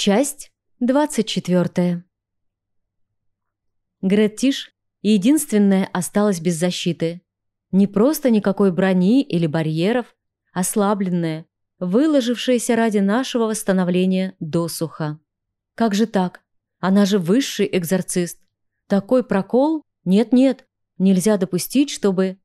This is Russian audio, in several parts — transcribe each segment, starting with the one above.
Часть 24. Греттиш единственная осталась без защиты. Не просто никакой брони или барьеров, ослабленная, выложившаяся ради нашего восстановления досуха. Как же так? Она же высший экзорцист. Такой прокол? Нет-нет, нельзя допустить, чтобы...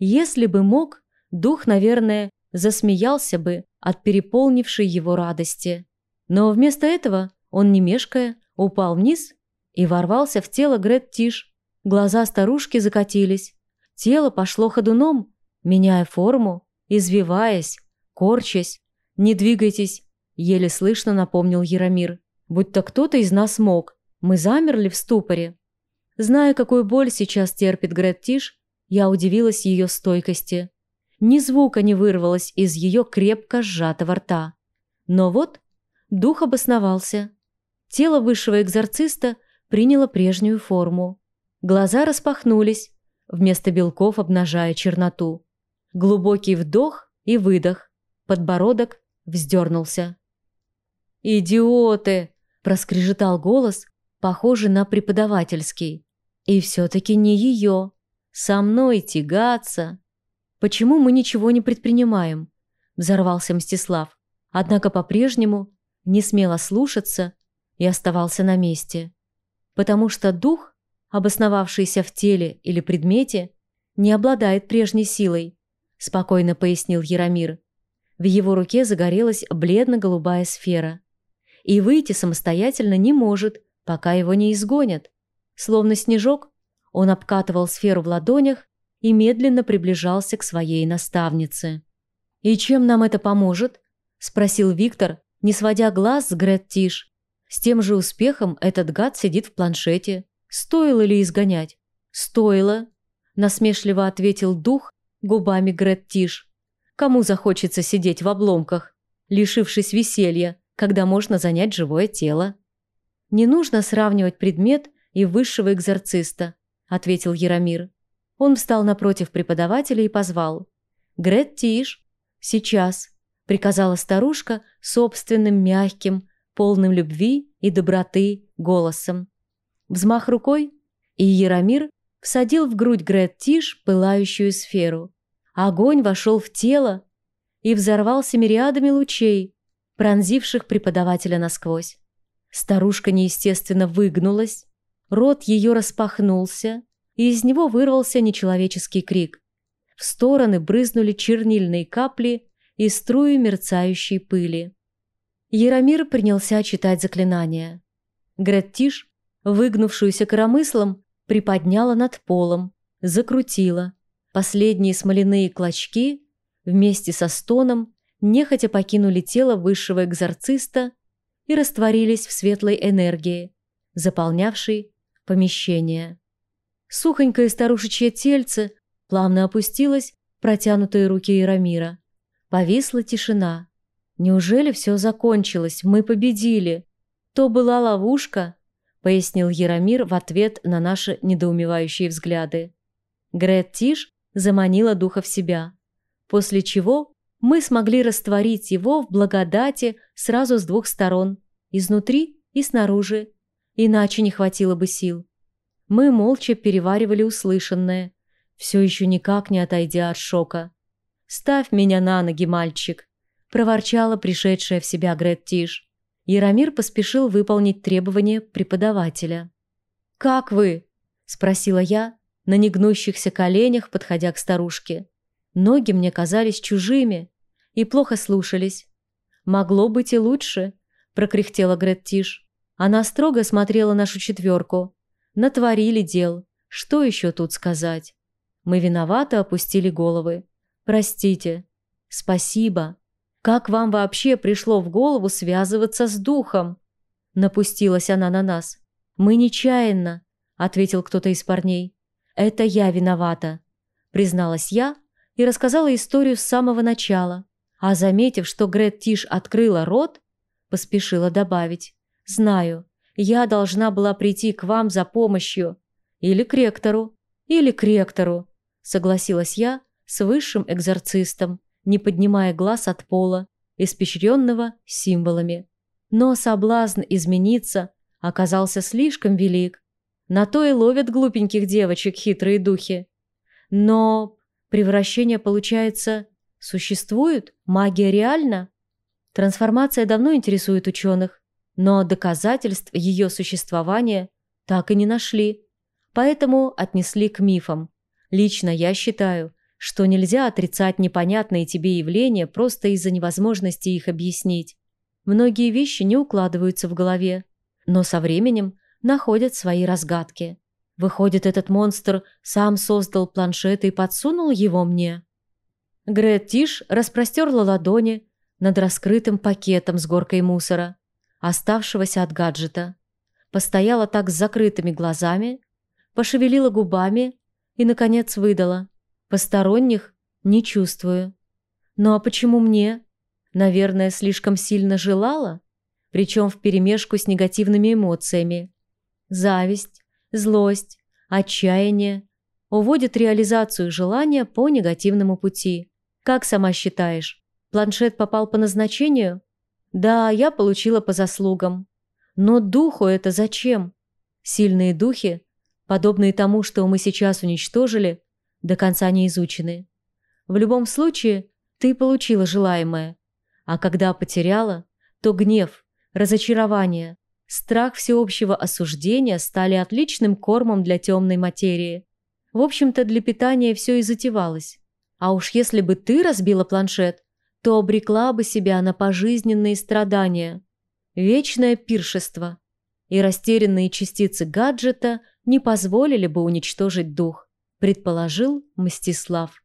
Если бы мог, дух, наверное, засмеялся бы от переполнившей его радости. Но вместо этого он, не мешкая, упал вниз и ворвался в тело Грет Тиш. Глаза старушки закатились. Тело пошло ходуном, меняя форму, извиваясь, корчась. «Не двигайтесь», — еле слышно напомнил Яромир. «Будь-то кто-то из нас мог. Мы замерли в ступоре». Зная, какую боль сейчас терпит Грет Тиш, я удивилась ее стойкости. Ни звука не вырвалось из ее крепко сжатого рта. Но вот Дух обосновался. Тело высшего экзорциста приняло прежнюю форму. Глаза распахнулись, вместо белков обнажая черноту. Глубокий вдох и выдох. Подбородок вздернулся. «Идиоты!» – проскрежетал голос, похожий на преподавательский. «И все-таки не ее. Со мной тягаться!» «Почему мы ничего не предпринимаем?» – взорвался Мстислав. Однако по-прежнему не смело слушаться и оставался на месте. Потому что дух, обосновавшийся в теле или предмете, не обладает прежней силой, спокойно пояснил Яромир. В его руке загорелась бледно-голубая сфера. И выйти самостоятельно не может, пока его не изгонят. Словно снежок, он обкатывал сферу в ладонях и медленно приближался к своей наставнице. «И чем нам это поможет?» – спросил Виктор, не сводя глаз с Грет Тиш. С тем же успехом этот гад сидит в планшете. Стоило ли изгонять? Стоило, насмешливо ответил дух губами Грет Тиш. Кому захочется сидеть в обломках, лишившись веселья, когда можно занять живое тело? Не нужно сравнивать предмет и высшего экзорциста, ответил Яромир. Он встал напротив преподавателя и позвал. «Грет Тиш, сейчас!» Приказала старушка собственным мягким, полным любви и доброты голосом. Взмах рукой, и Яромир всадил в грудь Грет Тиш пылающую сферу. Огонь вошел в тело и взорвался мириадами лучей, пронзивших преподавателя насквозь. Старушка неестественно выгнулась, рот ее распахнулся, и из него вырвался нечеловеческий крик. В стороны брызнули чернильные капли и струи мерцающей пыли. Яромир принялся читать заклинания. Греттиш, выгнувшуюся коромыслом, приподняла над полом, закрутила. Последние смоляные клочки вместе со стоном нехотя покинули тело высшего экзорциста и растворились в светлой энергии, заполнявшей помещение. Сухонькое старушечье тельце плавно опустилось в протянутые руки Яромира. Повисла тишина. Неужели все закончилось? Мы победили. То была ловушка, пояснил Яромир в ответ на наши недоумевающие взгляды. Грет Тиш заманила духа в себя, после чего мы смогли растворить его в благодати сразу с двух сторон, изнутри и снаружи, иначе не хватило бы сил. Мы молча переваривали услышанное, все еще никак не отойдя от шока. «Ставь меня на ноги, мальчик!» – проворчала пришедшая в себя Грет Тиш. Яромир поспешил выполнить требования преподавателя. «Как вы?» – спросила я, на негнущихся коленях, подходя к старушке. Ноги мне казались чужими и плохо слушались. «Могло быть и лучше», – прокряхтела Грет Тиш. Она строго смотрела нашу четверку. Натворили дел. Что еще тут сказать? Мы виновато опустили головы. Простите. Спасибо. Как вам вообще пришло в голову связываться с духом? Напустилась она на нас. Мы нечаянно, ответил кто-то из парней. Это я виновата, призналась я и рассказала историю с самого начала. А заметив, что Грет Тиш открыла рот, поспешила добавить. «Знаю, я должна была прийти к вам за помощью. Или к ректору. Или к ректору», согласилась я с высшим экзорцистом, не поднимая глаз от пола, испещренного символами. Но соблазн измениться оказался слишком велик. На то и ловят глупеньких девочек хитрые духи. Но превращение, получается, существует? Магия реальна? Трансформация давно интересует ученых, но доказательств ее существования так и не нашли. Поэтому отнесли к мифам. Лично я считаю, что нельзя отрицать непонятные тебе явления просто из-за невозможности их объяснить. Многие вещи не укладываются в голове, но со временем находят свои разгадки. Выходит, этот монстр сам создал планшет и подсунул его мне? Грет Тиш распростерла ладони над раскрытым пакетом с горкой мусора, оставшегося от гаджета. Постояла так с закрытыми глазами, пошевелила губами и, наконец, выдала. Посторонних не чувствую. Ну а почему мне? Наверное, слишком сильно желала? Причем вперемешку с негативными эмоциями. Зависть, злость, отчаяние уводят реализацию желания по негативному пути. Как сама считаешь, планшет попал по назначению? Да, я получила по заслугам. Но духу это зачем? Сильные духи, подобные тому, что мы сейчас уничтожили, до конца не изучены. В любом случае, ты получила желаемое. А когда потеряла, то гнев, разочарование, страх всеобщего осуждения стали отличным кормом для темной материи. В общем-то, для питания все и затевалось. А уж если бы ты разбила планшет, то обрекла бы себя на пожизненные страдания. Вечное пиршество. И растерянные частицы гаджета не позволили бы уничтожить дух предположил Мстислав.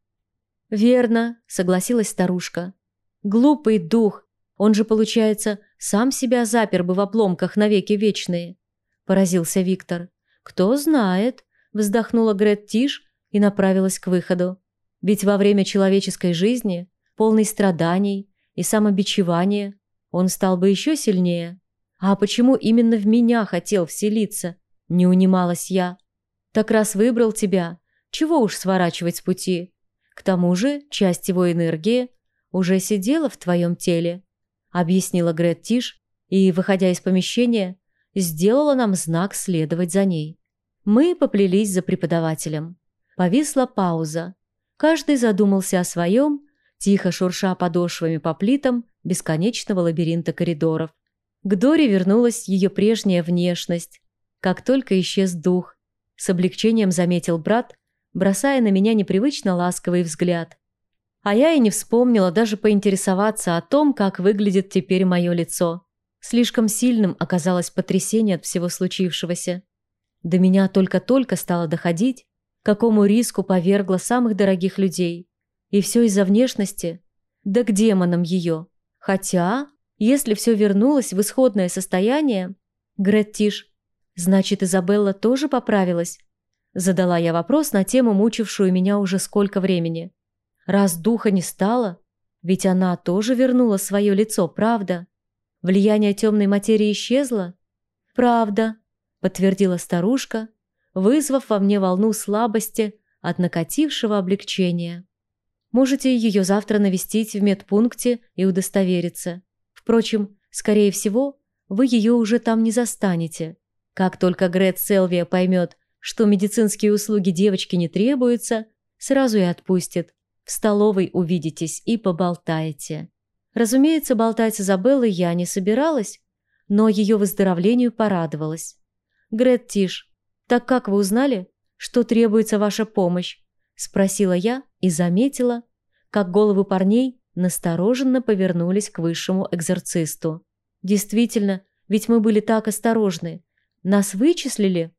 «Верно», — согласилась старушка. «Глупый дух. Он же, получается, сам себя запер бы в обломках навеки вечные», — поразился Виктор. «Кто знает», — вздохнула Грет Тиш и направилась к выходу. «Ведь во время человеческой жизни, полной страданий и самобичевания, он стал бы еще сильнее. А почему именно в меня хотел вселиться?» — не унималась я. «Так раз выбрал тебя, чего уж сворачивать с пути. К тому же часть его энергии уже сидела в твоем теле, объяснила Грет Тиш и, выходя из помещения, сделала нам знак следовать за ней. Мы поплелись за преподавателем. Повисла пауза. Каждый задумался о своем, тихо шурша подошвами по плитам бесконечного лабиринта коридоров. К Доре вернулась ее прежняя внешность, как только исчез дух. С облегчением заметил брат, бросая на меня непривычно ласковый взгляд. А я и не вспомнила даже поинтересоваться о том, как выглядит теперь мое лицо. Слишком сильным оказалось потрясение от всего случившегося. До меня только-только стало доходить, какому риску повергла самых дорогих людей. И все из-за внешности. Да к демонам ее. Хотя, если все вернулось в исходное состояние... Грет Тиш, значит, Изабелла тоже поправилась? Задала я вопрос на тему, мучившую меня уже сколько времени. Раз духа не стало, ведь она тоже вернула свое лицо, правда? Влияние темной материи исчезло? Правда, подтвердила старушка, вызвав во мне волну слабости от накатившего облегчения. Можете ее завтра навестить в медпункте и удостовериться. Впрочем, скорее всего, вы ее уже там не застанете. Как только Грет Селвия поймет, что медицинские услуги девочки не требуются, сразу и отпустит. В столовой увидитесь и поболтаете. Разумеется, болтать с Изабеллой я не собиралась, но ее выздоровлению порадовалась. «Грет Тиш, так как вы узнали, что требуется ваша помощь?» – спросила я и заметила, как головы парней настороженно повернулись к высшему экзорцисту. «Действительно, ведь мы были так осторожны. Нас вычислили?»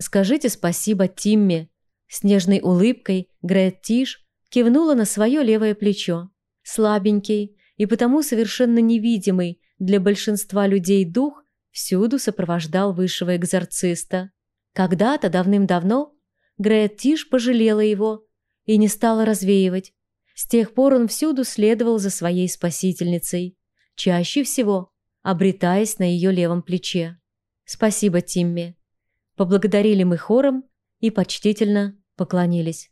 «Скажите спасибо Тимме». С нежной улыбкой Грет Тиш кивнула на свое левое плечо. Слабенький и потому совершенно невидимый для большинства людей дух всюду сопровождал высшего экзорциста. Когда-то, давным-давно, Грет Тиш пожалела его и не стала развеивать. С тех пор он всюду следовал за своей спасительницей, чаще всего обретаясь на ее левом плече. «Спасибо, Тимми», Поблагодарили мы хором и почтительно поклонились.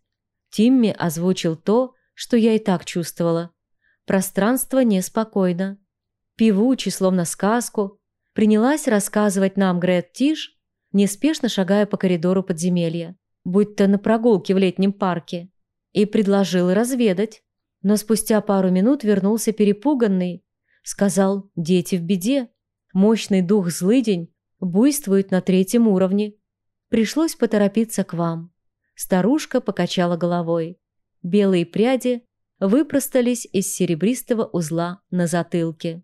Тимми озвучил то, что я и так чувствовала. Пространство неспокойно. певучий, словно сказку, принялась рассказывать нам Грет Тиш, неспешно шагая по коридору подземелья, будь-то на прогулке в летнем парке, и предложила разведать. Но спустя пару минут вернулся перепуганный, сказал «дети в беде». Мощный дух злыдень буйствует на третьем уровне. Пришлось поторопиться к вам. Старушка покачала головой. Белые пряди выпростались из серебристого узла на затылке.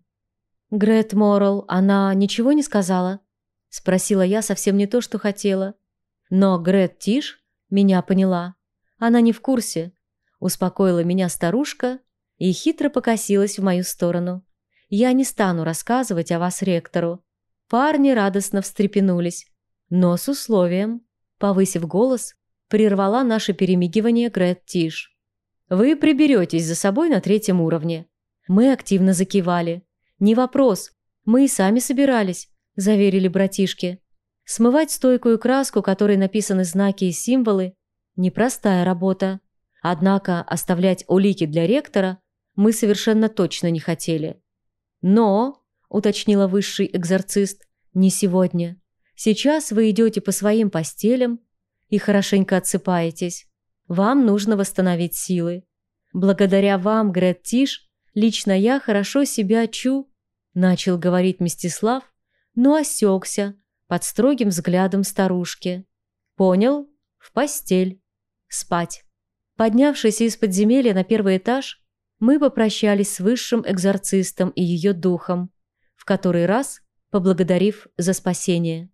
«Грет Моррелл, она ничего не сказала?» Спросила я совсем не то, что хотела. Но Грет Тиш меня поняла. Она не в курсе. Успокоила меня старушка и хитро покосилась в мою сторону. Я не стану рассказывать о вас ректору. Парни радостно встрепенулись, но с условием, повысив голос, прервала наше перемигивание Грет Тиш. «Вы приберетесь за собой на третьем уровне». Мы активно закивали. «Не вопрос, мы и сами собирались», – заверили братишки. Смывать стойкую краску, которой написаны знаки и символы – непростая работа. Однако оставлять улики для ректора мы совершенно точно не хотели. «Но», – уточнила высший экзорцист, – «не сегодня. Сейчас вы идете по своим постелям и хорошенько отсыпаетесь. Вам нужно восстановить силы. Благодаря вам, Грет Тиш, лично я хорошо себя чу», – начал говорить Мстислав, но осекся под строгим взглядом старушки. «Понял? В постель. Спать». Поднявшись из подземелья на первый этаж, мы попрощались с высшим экзорцистом и ее духом, в который раз поблагодарив за спасение.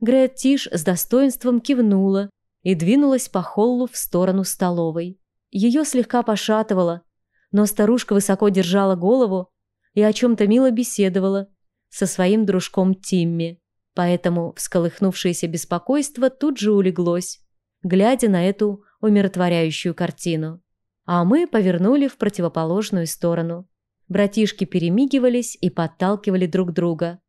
Грет Тиш с достоинством кивнула и двинулась по холлу в сторону столовой. Ее слегка пошатывало, но старушка высоко держала голову и о чем-то мило беседовала со своим дружком Тимми, поэтому всколыхнувшееся беспокойство тут же улеглось, глядя на эту умиротворяющую картину а мы повернули в противоположную сторону. Братишки перемигивались и подталкивали друг друга.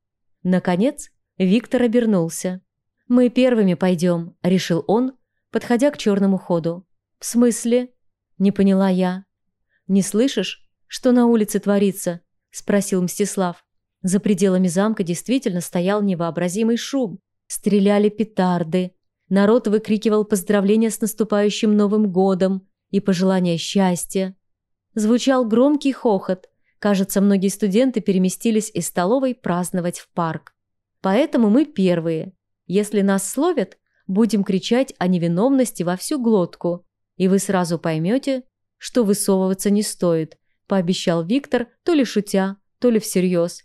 Наконец, Виктор обернулся. «Мы первыми пойдем», — решил он, подходя к черному ходу. «В смысле?» — не поняла я. «Не слышишь, что на улице творится?» — спросил Мстислав. За пределами замка действительно стоял невообразимый шум. Стреляли петарды. Народ выкрикивал поздравления с наступающим Новым годом и пожелания счастья. Звучал громкий хохот. Кажется, многие студенты переместились из столовой праздновать в парк. Поэтому мы первые. Если нас словят, будем кричать о невиновности во всю глотку, и вы сразу поймете, что высовываться не стоит, пообещал Виктор, то ли шутя, то ли всерьез.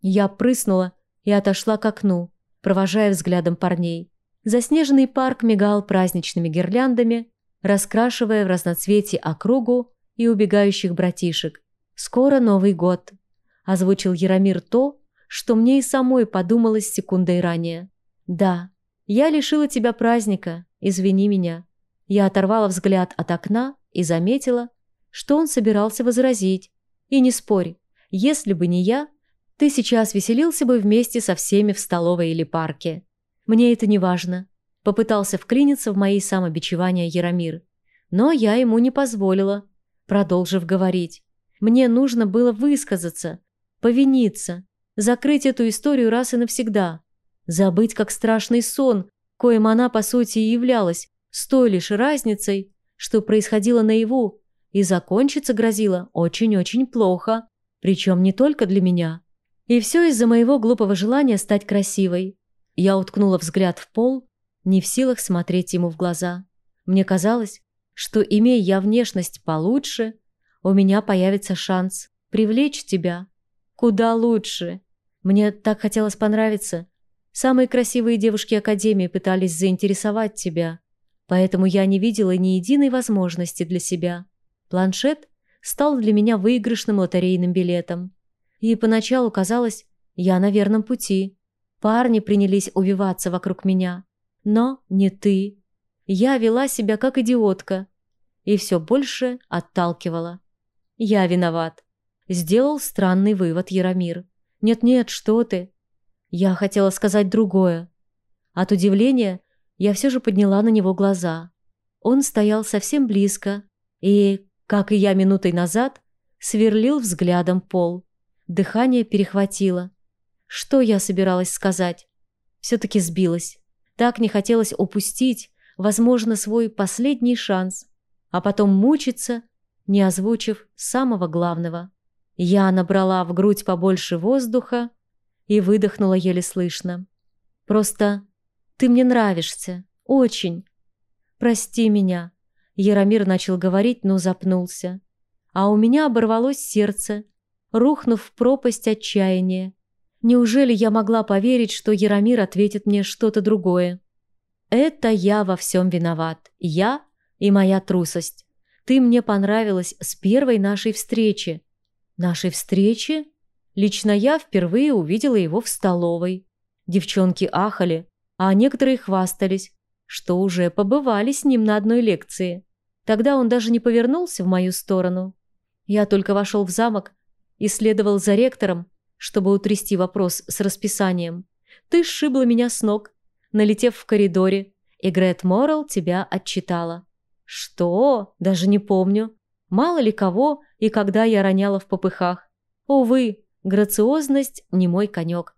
Я прыснула и отошла к окну, провожая взглядом парней. Заснеженный парк мигал праздничными гирляндами, раскрашивая в разноцветии округу и убегающих братишек. «Скоро Новый год», – озвучил Яромир то, что мне и самой подумалось секундой ранее. «Да, я лишила тебя праздника, извини меня». Я оторвала взгляд от окна и заметила, что он собирался возразить. И не спорь, если бы не я, ты сейчас веселился бы вместе со всеми в столовой или парке. Мне это не важно. Попытался вклиниться в мои самобичевания Яромир. Но я ему не позволила, продолжив говорить. Мне нужно было высказаться, повиниться, закрыть эту историю раз и навсегда. Забыть как страшный сон, коим она по сути и являлась, с той лишь разницей, что происходило наяву, и закончиться грозило очень-очень плохо, причем не только для меня. И все из-за моего глупого желания стать красивой. Я уткнула взгляд в пол не в силах смотреть ему в глаза. Мне казалось, что, имея я внешность получше, у меня появится шанс привлечь тебя. Куда лучше. Мне так хотелось понравиться. Самые красивые девушки Академии пытались заинтересовать тебя, поэтому я не видела ни единой возможности для себя. Планшет стал для меня выигрышным лотерейным билетом. И поначалу казалось, я на верном пути. Парни принялись увиваться вокруг меня. Но не ты. Я вела себя как идиотка и все больше отталкивала. Я виноват. Сделал странный вывод Яромир. Нет-нет, что ты. Я хотела сказать другое. От удивления я все же подняла на него глаза. Он стоял совсем близко и, как и я минутой назад, сверлил взглядом пол. дыхание перехватило. Что я собиралась сказать? Все-таки сбилась. Так не хотелось упустить, возможно, свой последний шанс, а потом мучиться, не озвучив самого главного. Я набрала в грудь побольше воздуха и выдохнула еле слышно. Просто ты мне нравишься. Очень. Прости меня. Яромир начал говорить, но запнулся. А у меня оборвалось сердце, рухнув в пропасть отчаяния. Неужели я могла поверить, что Яромир ответит мне что-то другое? Это я во всем виноват. Я и моя трусость. Ты мне понравилась с первой нашей встречи. Нашей встречи? Лично я впервые увидела его в столовой. Девчонки ахали, а некоторые хвастались, что уже побывали с ним на одной лекции. Тогда он даже не повернулся в мою сторону. Я только вошел в замок и следовал за ректором, чтобы утрясти вопрос с расписанием. Ты сшибла меня с ног, налетев в коридоре, и Грет Моррелл тебя отчитала. Что? Даже не помню. Мало ли кого и когда я роняла в попыхах. Увы, грациозность не мой конек.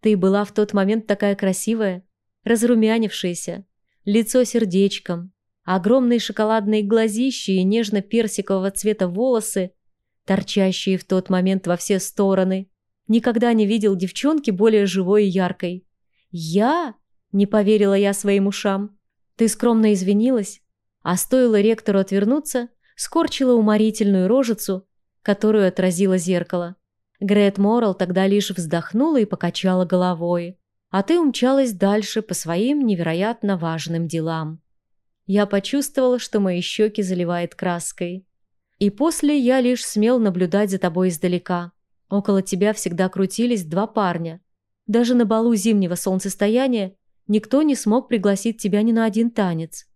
Ты была в тот момент такая красивая, разрумянившаяся, лицо сердечком, огромные шоколадные глазищи и нежно-персикового цвета волосы, торчащие в тот момент во все стороны. Никогда не видел девчонки более живой и яркой. «Я?» – не поверила я своим ушам. Ты скромно извинилась, а стоило ректору отвернуться, скорчила уморительную рожицу, которую отразило зеркало. Грет Моррелл тогда лишь вздохнула и покачала головой а ты умчалась дальше по своим невероятно важным делам. Я почувствовала, что мои щеки заливает краской. И после я лишь смел наблюдать за тобой издалека. Около тебя всегда крутились два парня. Даже на балу зимнего солнцестояния никто не смог пригласить тебя ни на один танец.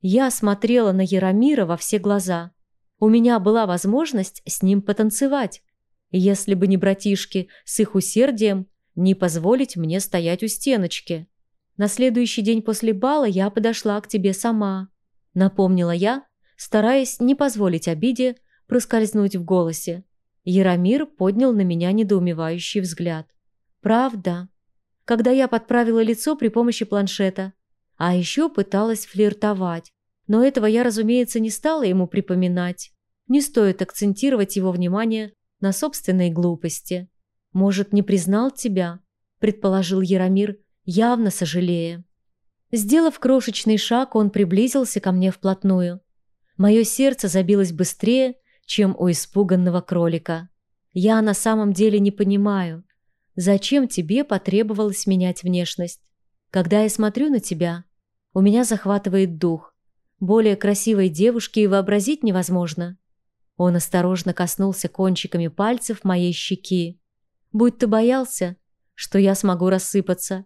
Я смотрела на Яромира во все глаза. У меня была возможность с ним потанцевать. Если бы не братишки с их усердием, не позволить мне стоять у стеночки. На следующий день после бала я подошла к тебе сама. Напомнила я, стараясь не позволить обиде проскользнуть в голосе. Яромир поднял на меня недоумевающий взгляд. «Правда?» Когда я подправила лицо при помощи планшета. А еще пыталась флиртовать. Но этого я, разумеется, не стала ему припоминать. Не стоит акцентировать его внимание на собственной глупости. «Может, не признал тебя?» – предположил Яромир, явно сожалея. Сделав крошечный шаг, он приблизился ко мне вплотную. Мое сердце забилось быстрее, чем у испуганного кролика. Я на самом деле не понимаю, зачем тебе потребовалось менять внешность. Когда я смотрю на тебя, у меня захватывает дух. Более красивой девушки и вообразить невозможно. Он осторожно коснулся кончиками пальцев моей щеки будь ты боялся, что я смогу рассыпаться.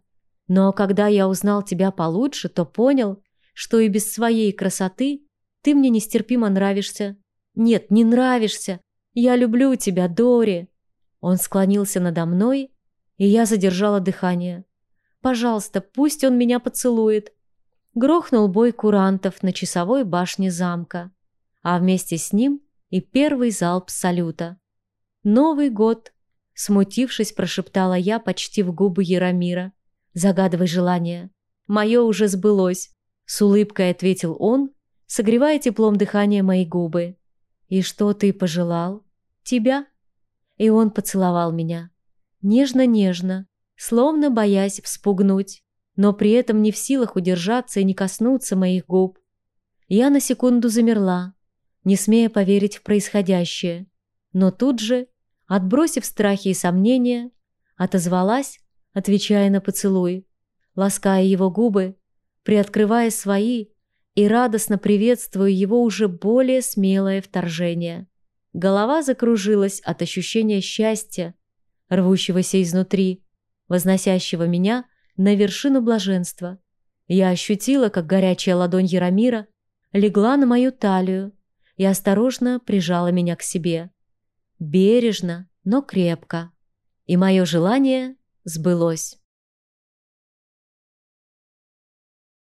Но когда я узнал тебя получше, то понял, что и без своей красоты ты мне нестерпимо нравишься. Нет, не нравишься. Я люблю тебя, Дори. Он склонился надо мной, и я задержала дыхание. Пожалуйста, пусть он меня поцелует. Грохнул бой курантов на часовой башне замка, а вместе с ним и первый залп салюта. Новый год Смутившись, прошептала я почти в губы Яромира. «Загадывай желание». «Мое уже сбылось», — с улыбкой ответил он, согревая теплом дыхания мои губы. «И что ты пожелал?» «Тебя». И он поцеловал меня. Нежно-нежно, словно боясь вспугнуть, но при этом не в силах удержаться и не коснуться моих губ. Я на секунду замерла, не смея поверить в происходящее, но тут же Отбросив страхи и сомнения, отозвалась, отвечая на поцелуй, лаская его губы, приоткрывая свои и радостно приветствуя его уже более смелое вторжение. Голова закружилась от ощущения счастья, рвущегося изнутри, возносящего меня на вершину блаженства. Я ощутила, как горячая ладонь Яромира легла на мою талию и осторожно прижала меня к себе бережно, но крепко. И мое желание сбылось.